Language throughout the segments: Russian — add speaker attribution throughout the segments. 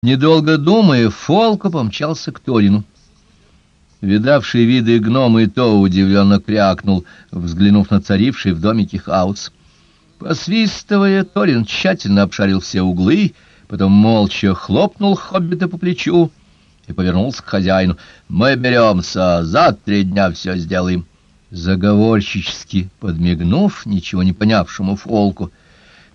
Speaker 1: Недолго думая, Фолко помчался к Торину. Видавший виды гном и то удивленно крякнул, взглянув на царивший в домике хаос. Посвистывая, Торин тщательно обшарил все углы, потом молча хлопнул хоббита по плечу и повернулся к хозяину. «Мы беремся, за три дня все сделаем». Заговорщически подмигнув, ничего не понявшему Фолку,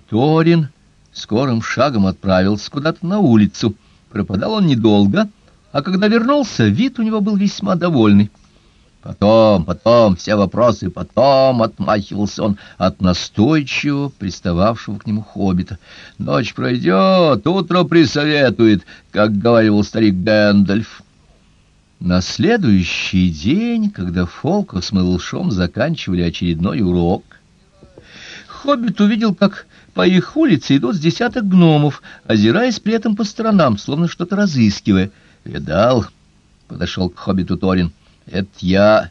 Speaker 1: Торин скорым шагом отправился куда-то на улицу. Пропадал он недолго, а когда вернулся, вид у него был весьма довольный. Потом, потом, все вопросы потом, отмахивался он от настойчивого, пристававшего к нему хоббита. Ночь пройдет, утро присоветует, как говорил старик Гэндальф. На следующий день, когда Фолко с Малышом заканчивали очередной урок, хоббит увидел, как по их улице идут с десяток гномов, озираясь при этом по сторонам, словно что-то разыскивая. «Видал?» — подошел к хоббиту Торин. «Это я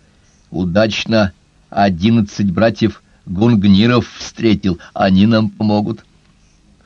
Speaker 1: удачно одиннадцать братьев гунгниров встретил. Они нам помогут».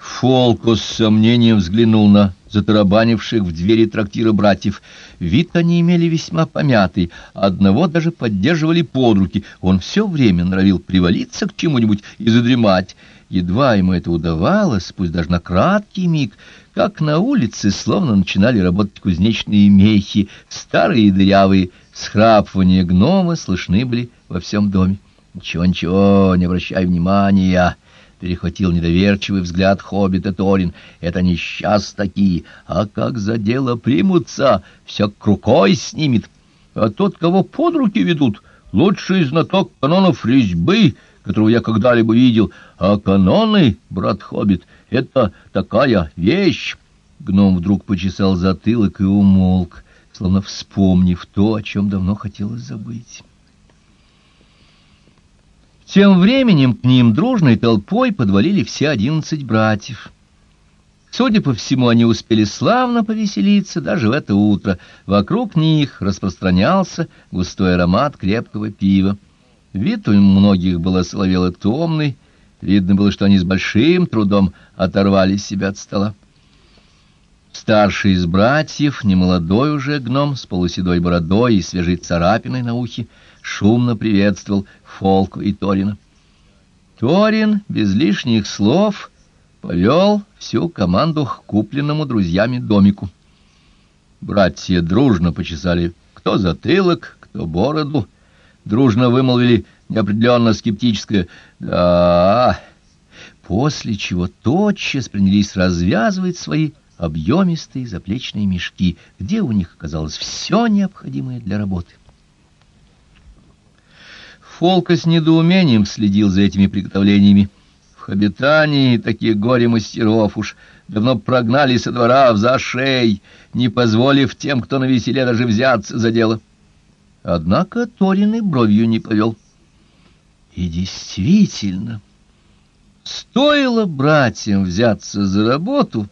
Speaker 1: Фолко с сомнением взглянул на затарабанивших в двери трактира братьев. Вид они имели весьма помятый, одного даже поддерживали под руки. Он все время норовил привалиться к чему-нибудь и задремать. Едва ему это удавалось, пусть даже на краткий миг, как на улице словно начинали работать кузнечные мехи, старые и дырявые, схрапывания гнома слышны были во всем доме. «Ничего-ничего, не обращай внимания!» — перехватил недоверчивый взгляд хоббита Торин. «Это не сейчас такие, а как за дело примутся, все рукой снимет. А тот, кого под руки ведут, лучший знаток канонов резьбы, которого я когда-либо видел. А каноны, брат хоббит, это такая вещь!» Гном вдруг почесал затылок и умолк, словно вспомнив то, о чем давно хотелось забыть. Тем временем к ним дружной толпой подвалили все одиннадцать братьев. Судя по всему, они успели славно повеселиться даже в это утро. Вокруг них распространялся густой аромат крепкого пива. Вид у многих был осоловело томный. Видно было, что они с большим трудом оторвали себя от стола. Старший из братьев, немолодой уже гном, с полуседой бородой и свежей царапиной на ухе, шумно приветствовал Фолку и Торина. Торин без лишних слов повел всю команду к купленному друзьями домику. Братья дружно почесали кто затылок, кто бороду, дружно вымолвили неопределенно скептическое «да», после чего тотчас принялись развязывать свои объемистые заплечные мешки, где у них оказалось все необходимое для работы. Фолка с недоумением следил за этими приготовлениями. В Хабитании таких горе-мастеров уж давно прогнали со двора в зашей, не позволив тем, кто на веселе, даже взяться за дело. Однако Торин и бровью не повел. И действительно, стоило братьям взяться за работу,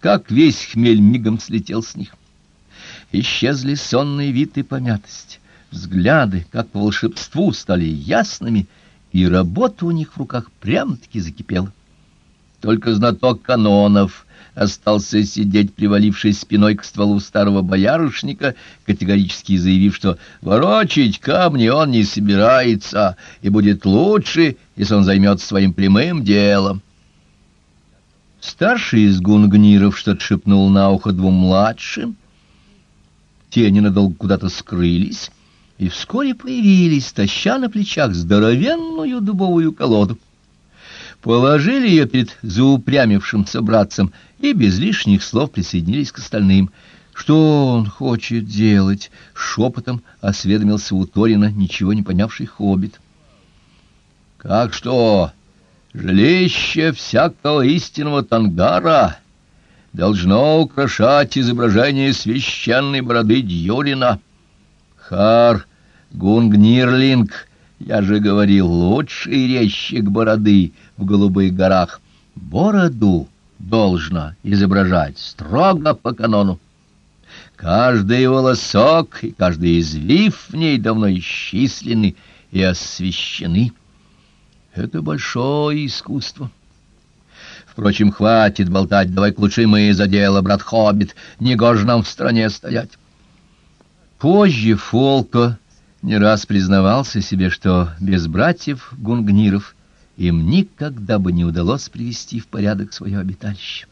Speaker 1: как весь хмель мигом слетел с них. Исчезли сонный вид и помятость взгляды, как по волшебству, стали ясными, и работа у них в руках прямо-таки закипела. Только знаток канонов остался сидеть, привалившись спиной к стволу старого боярышника, категорически заявив, что ворочить камни он не собирается, и будет лучше, если он займется своим прямым делом. Старший из гунгниров что-то шепнул на ухо двум младшим. Те ненадолго куда-то скрылись, и вскоре появились, таща на плечах здоровенную дубовую колоду. Положили ее перед заупрямившимся братцем и без лишних слов присоединились к остальным. «Что он хочет делать?» — шепотом осведомился у Торина, ничего не понявший хоббит. «Как что? Жилище всякого истинного тангара должно украшать изображение священной бороды Дьюрина. Хар Гунгнирлинг, я же говорил, лучший резчик бороды в голубых горах. Бороду должно изображать строго по канону. Каждый волосок и каждый извив в ней давно исчислены и освящены. Это большое искусство. Впрочем, хватит болтать, давай лучше мы за дело, брат Хоббит, не гоже нам в стране стоять. Позже Фолко не раз признавался себе, что без братьев Гунгниров им никогда бы не удалось привести в порядок свое обиталище.